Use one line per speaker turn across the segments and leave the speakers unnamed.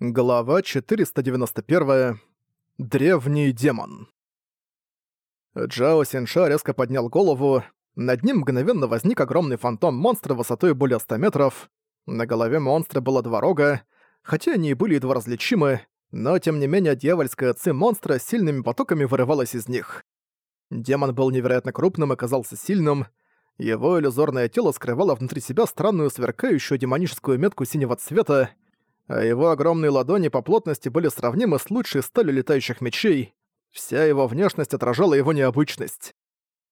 Глава 491. Древний демон. Джао Синша резко поднял голову. Над ним мгновенно возник огромный фантом монстра высотой более 100 метров. На голове монстра было два рога. Хотя они и были едва различимы, но тем не менее дьявольская ци монстра сильными потоками вырывалась из них. Демон был невероятно крупным и казался сильным. Его иллюзорное тело скрывало внутри себя странную сверкающую демоническую метку синего цвета, а его огромные ладони по плотности были сравнимы с лучшей сталью летающих мечей. Вся его внешность отражала его необычность.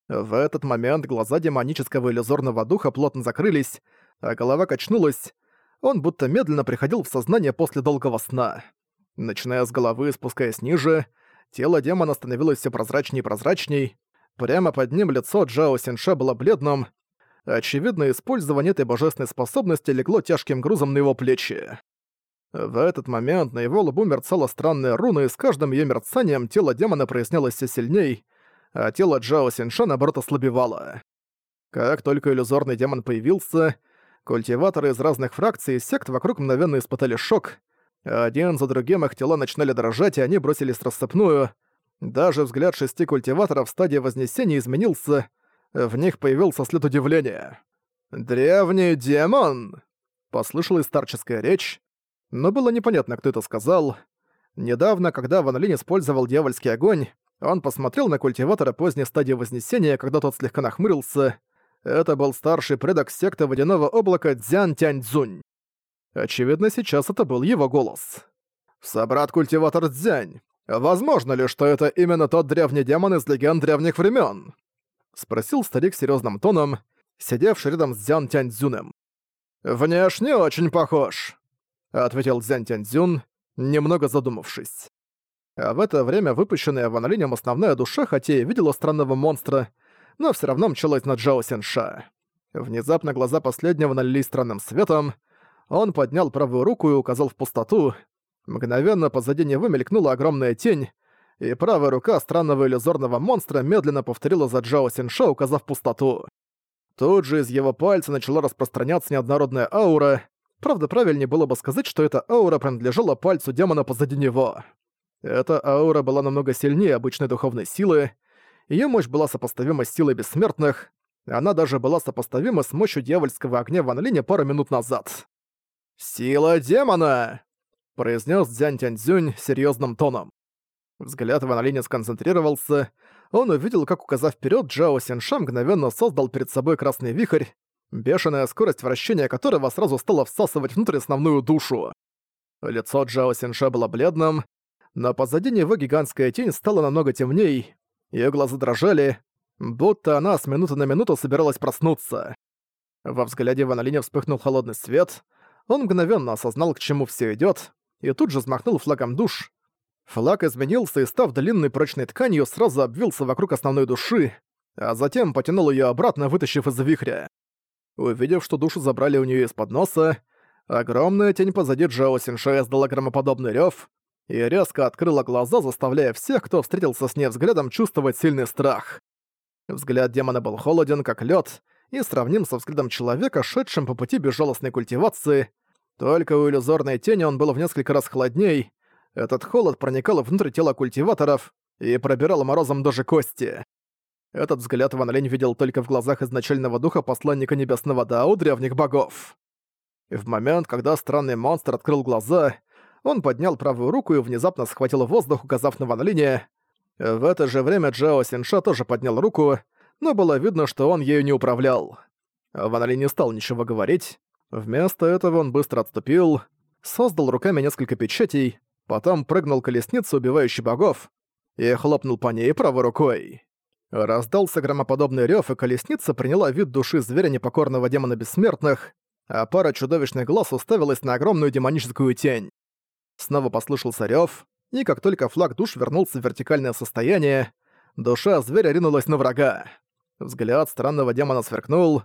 В этот момент глаза демонического иллюзорного духа плотно закрылись, а голова качнулась. Он будто медленно приходил в сознание после долгого сна. Начиная с головы и спускаясь ниже, тело демона становилось все прозрачней и прозрачней. Прямо под ним лицо Джао Синша было бледным. Очевидно, использование этой божественной способности легло тяжким грузом на его плечи. В этот момент на его лбу мерцала странная руна, и с каждым её мерцанием тело демона прояснялось все сильней, а тело Джао Синша наоборот ослабевало. Как только иллюзорный демон появился, культиваторы из разных фракций и сект вокруг мгновенно испытали шок. Один за другим их тела начинали дрожать, и они бросились рассыпную. Даже взгляд шести культиваторов в стадии Вознесения изменился, в них появился след удивления. «Древний демон!» — послышалась старческая речь, но было непонятно, кто это сказал. Недавно, когда Ван Линь использовал дьявольский огонь, он посмотрел на культиватора поздней стадии Вознесения, когда тот слегка нахмурился. Это был старший предок секты Водяного Облака Дзян Тяньцзунь. Очевидно, сейчас это был его голос. «Собрат-культиватор Дзянь, возможно ли, что это именно тот древний демон из легенд древних времен? Спросил старик серьезным тоном, сидевший рядом с Дзян Тяньцзюnem. «Внешне очень похож ответил Цзянь Тяньцзюн, немного задумавшись. А в это время выпущенная Ван Линем основная душа, хотя и видела странного монстра, но все равно мчалась на Джао Сенша. Внезапно глаза последнего налились странным светом, он поднял правую руку и указал в пустоту. Мгновенно позади него мелькнула огромная тень, и правая рука странного иллюзорного монстра медленно повторила за Джао Синша, указав пустоту. Тут же из его пальца начала распространяться неоднородная аура, Правда, правильнее было бы сказать, что эта аура принадлежала пальцу демона позади него. Эта аура была намного сильнее обычной духовной силы, её мощь была сопоставима с силой бессмертных, она даже была сопоставима с мощью дьявольского огня в Анлине пару минут назад. «Сила демона!» — произнес Дзянь Тяньцзюнь серьезным тоном. Взгляд в Анлине сконцентрировался, он увидел, как, указав вперед, Джао Синша мгновенно создал перед собой красный вихрь, бешеная скорость вращения которого сразу стала всасывать внутрь основную душу. Лицо Джао Синша было бледным, но позади него гигантская тень стала намного темней, её глаза дрожали, будто она с минуты на минуту собиралась проснуться. Во взгляде Ван Линя вспыхнул холодный свет, он мгновенно осознал, к чему все идёт, и тут же взмахнул флагом душ. Флаг изменился и, став длинной прочной тканью, сразу обвился вокруг основной души, а затем потянул её обратно, вытащив из вихря. Увидев, что душу забрали у нее из-под носа, огромная тень позади Джао Синшая сдала громоподобный рев и резко открыла глаза, заставляя всех, кто встретился с ней взглядом, чувствовать сильный страх. Взгляд демона был холоден, как лед, и сравним со взглядом человека, шедшим по пути безжалостной культивации. Только у иллюзорной тени он был в несколько раз холодней. Этот холод проникал внутрь тела культиваторов и пробирал морозом даже кости. Этот взгляд Ван Лень видел только в глазах изначального духа посланника Небесного Дао древних богов. И в момент, когда странный монстр открыл глаза, он поднял правую руку и внезапно схватил воздух, указав на Ван Линя. В это же время Джао Синша тоже поднял руку, но было видно, что он ею не управлял. Ван Линь не стал ничего говорить. Вместо этого он быстро отступил, создал руками несколько печатей, потом прыгнул колесницу, убивающей богов, и хлопнул по ней правой рукой. Раздался громоподобный рёв, и колесница приняла вид души зверя непокорного демона бессмертных, а пара чудовищных глаз уставилась на огромную демоническую тень. Снова послышался рёв, и как только флаг душ вернулся в вертикальное состояние, душа зверя ринулась на врага. Взгляд странного демона сверкнул.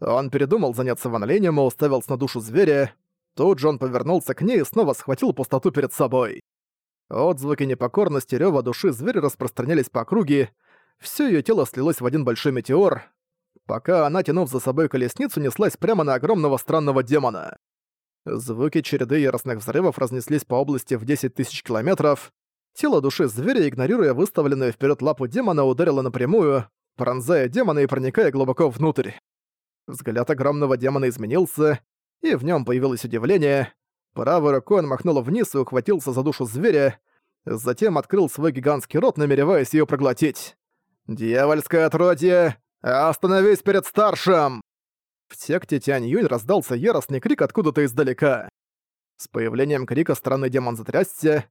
Он передумал заняться ванолением и уставился на душу зверя. Тут же он повернулся к ней и снова схватил пустоту перед собой. Отзвуки непокорности рёва души зверя распространялись по округе, Всё её тело слилось в один большой метеор, пока она, тянув за собой колесницу, неслась прямо на огромного странного демона. Звуки череды яростных взрывов разнеслись по области в 10 тысяч километров. Тело души зверя, игнорируя выставленную вперед лапу демона, ударило напрямую, пронзая демона и проникая глубоко внутрь. Взгляд огромного демона изменился, и в нем появилось удивление. Правой рукой он махнул вниз и ухватился за душу зверя, затем открыл свой гигантский рот, намереваясь ее проглотить. «Дьявольское отродье! Остановись перед старшим!» В секте Тянь Юнь раздался яростный крик откуда-то издалека. С появлением крика странный демон затрясся,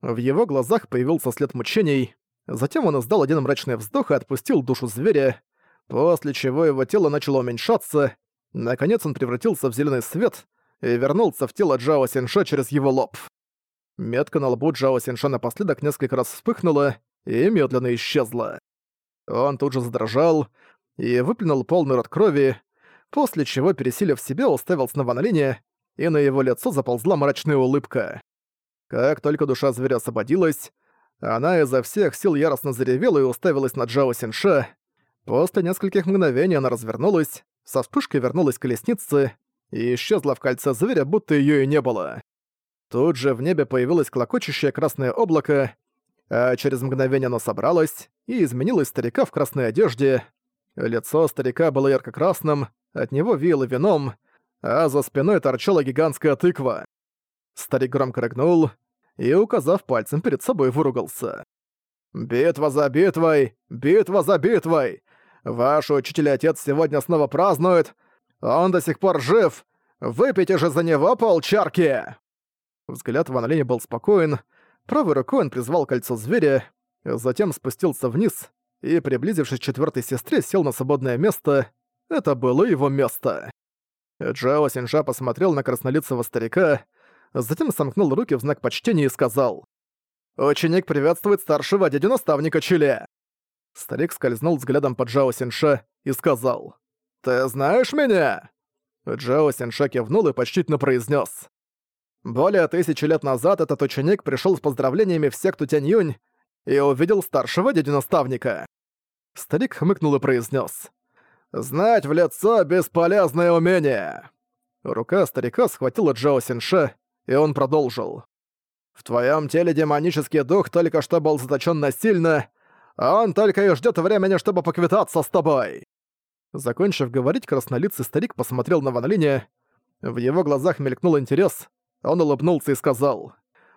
в его глазах появился след мучений, затем он издал один мрачный вздох и отпустил душу зверя, после чего его тело начало уменьшаться, наконец он превратился в зеленый свет и вернулся в тело Джао Синша через его лоб. Метка на лбу Джао Синша напоследок несколько раз вспыхнула и медленно исчезла. Он тут же задрожал и выплюнул полный рот крови, после чего, пересилив себя, уставился на Ван и на его лицо заползла мрачная улыбка. Как только душа зверя освободилась, она изо всех сил яростно заревела и уставилась на Джао Синша. После нескольких мгновений она развернулась, со вспышкой вернулась к колеснице и исчезла в кольце зверя, будто её и не было. Тут же в небе появилось клокочущее красное облако, а через мгновение оно собралось и изменилось старика в красной одежде. Лицо старика было ярко-красным, от него веяло вином, а за спиной торчала гигантская тыква. Старик громко рыгнул и, указав пальцем перед собой, выругался. «Битва за битвой! Битва за битвой! Ваш учитель отец сегодня снова празднует! Он до сих пор жив! Выпейте же за него полчарки!» Взгляд Ван Линя был спокоен, правой рукой он призвал кольцо зверя, затем спустился вниз и, приблизившись к четвертой сестре, сел на свободное место. Это было его место. Джао Синжа посмотрел на краснолицего старика, затем сомкнул руки в знак почтения и сказал «Ученик приветствует старшего дядю-наставника Чиле». Старик скользнул взглядом по Джао Синша и сказал «Ты знаешь меня?» Джао Синша кивнул и почтительно произнес. Более тысячи лет назад этот ученик пришел с поздравлениями в секту Тянь-Юнь и увидел старшего дядю-наставника. Старик хмыкнул и произнес: «Знать в лицо — бесполезное умение!» Рука старика схватила Джао Синша, и он продолжил. «В твоем теле демонический дух только что был заточен насильно, а он только и ждет времени, чтобы поквитаться с тобой!» Закончив говорить, краснолицый старик посмотрел на Ван. В его глазах мелькнул интерес, он улыбнулся и сказал,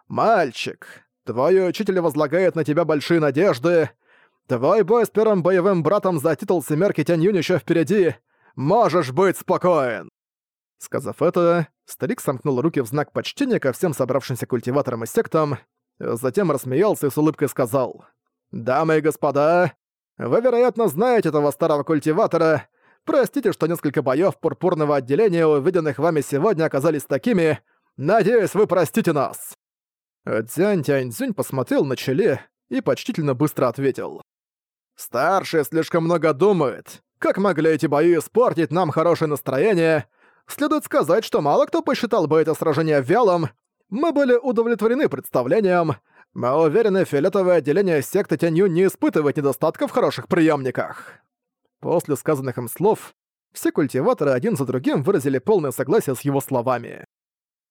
«Мальчик, твой учитель возлагает на тебя большие надежды. Твой бой с первым боевым братом за титул Семерки Тянь Юнь ещё впереди. Можешь быть спокоен!» Сказав это, старик сомкнул руки в знак почтения ко всем собравшимся культиваторам и сектам, затем рассмеялся и с улыбкой сказал «Дамы и господа, вы, вероятно, знаете этого старого культиватора. Простите, что несколько боёв пурпурного отделения, увиденных вами сегодня, оказались такими. Надеюсь, вы простите нас!» Дзянь Тяньцзюнь посмотрел на челе и почтительно быстро ответил. «Старший слишком много думает. Как могли эти бои испортить нам хорошее настроение? Следует сказать, что мало кто посчитал бы это сражение вялым. Мы были удовлетворены представлением. Мы уверены, фиолетовое отделение секты Тянью не испытывает недостатков в хороших приемниках. После сказанных им слов, все культиваторы один за другим выразили полное согласие с его словами.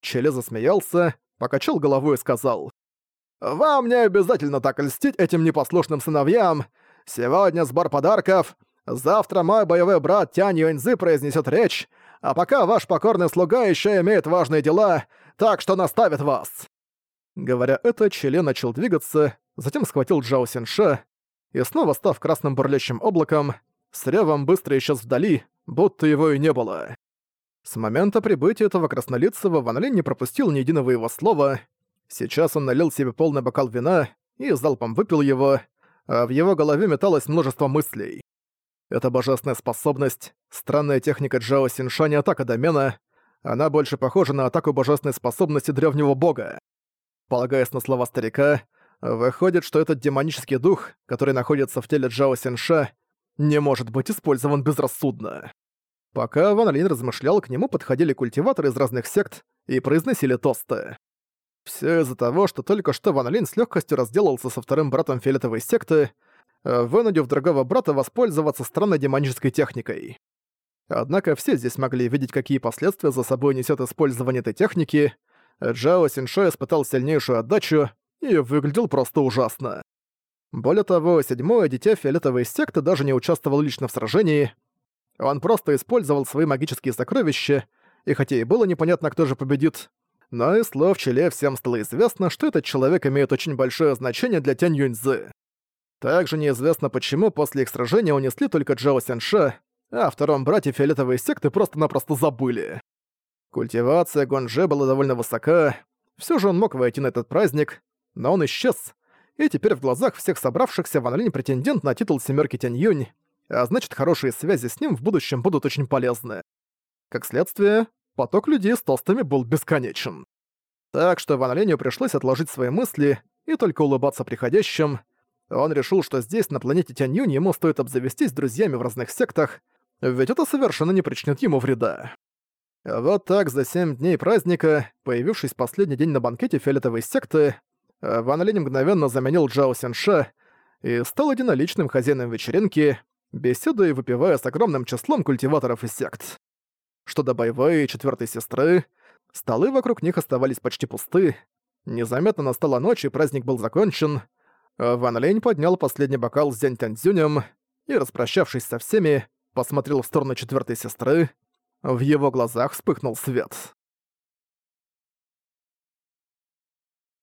Челе засмеялся, покачал головой и сказал, «Вам не обязательно так льстить этим непослушным сыновьям. Сегодня сбор подарков, завтра мой боевой брат Тянь Юэньзы произнесет речь, а пока ваш покорный слуга еще имеет важные дела, так что наставит вас». Говоря это, Челе начал двигаться, затем схватил Джао Синша и снова став красным бурлящим облаком, с ревом быстро исчез вдали, будто его и не было. С момента прибытия этого краснолицего Ван Линь не пропустил ни единого его слова. Сейчас он налил себе полный бокал вина и залпом выпил его, а в его голове металось множество мыслей. Это божественная способность, странная техника Джао Синша не атака домена, она больше похожа на атаку божественной способности древнего бога. Полагаясь на слова старика, выходит, что этот демонический дух, который находится в теле Джао Синша, не может быть использован безрассудно. Пока Ван Лин размышлял, к нему подходили культиваторы из разных сект и произносили тосты. Все из-за того, что только что Ван Лин с легкостью разделался со вторым братом фиолетовой секты, вынудив другого брата воспользоваться странной демонической техникой. Однако все здесь могли видеть, какие последствия за собой несет использование этой техники. Джао Синшо испытал сильнейшую отдачу и выглядел просто ужасно. Более того, седьмое дитя фиолетовой секты даже не участвовал лично в сражении. Он просто использовал свои магические сокровища, и хотя и было непонятно, кто же победит, но из слов Челе всем стало известно, что этот человек имеет очень большое значение для Тянь Юньзы. Также неизвестно, почему после их сражения унесли только Джао Сянша, а о втором брате фиолетовой секты просто-напросто забыли. Культивация Гонже была довольно высока, все же он мог войти на этот праздник, но он исчез, и теперь в глазах всех собравшихся Ван Линь претендент на титул семерки Тянь Юнь, а значит, хорошие связи с ним в будущем будут очень полезны. Как следствие, поток людей с толстыми был бесконечен. Так что Ван Линю пришлось отложить свои мысли и только улыбаться приходящим. Он решил, что здесь, на планете Тянь Юнь, ему стоит обзавестись друзьями в разных сектах, ведь это совершенно не причинит ему вреда. Вот так за семь дней праздника, появившись последний день на банкете фиолетовой секты, Ван Линь мгновенно заменил Джао Сянша и стал единоличным хозяином вечеринки, беседуя и выпивая с огромным числом культиваторов и сект. Что до боевой и четвертой сестры, столы вокруг них оставались почти пусты. Незаметно настала ночь, и праздник был закончен. Ван Лень поднял последний бокал с Зянь Танзюнем и, распрощавшись со всеми, посмотрел в сторону четвертой сестры. В его глазах вспыхнул свет.